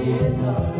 vida.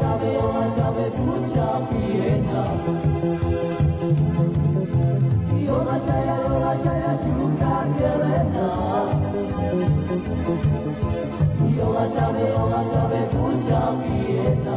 যাবে ওরা যাবে পূজা ফিরে না ওরা যায় ওরা যায় চুটা গেলে না ওরা যাবে ওরা যাবে পূজা ফিরে না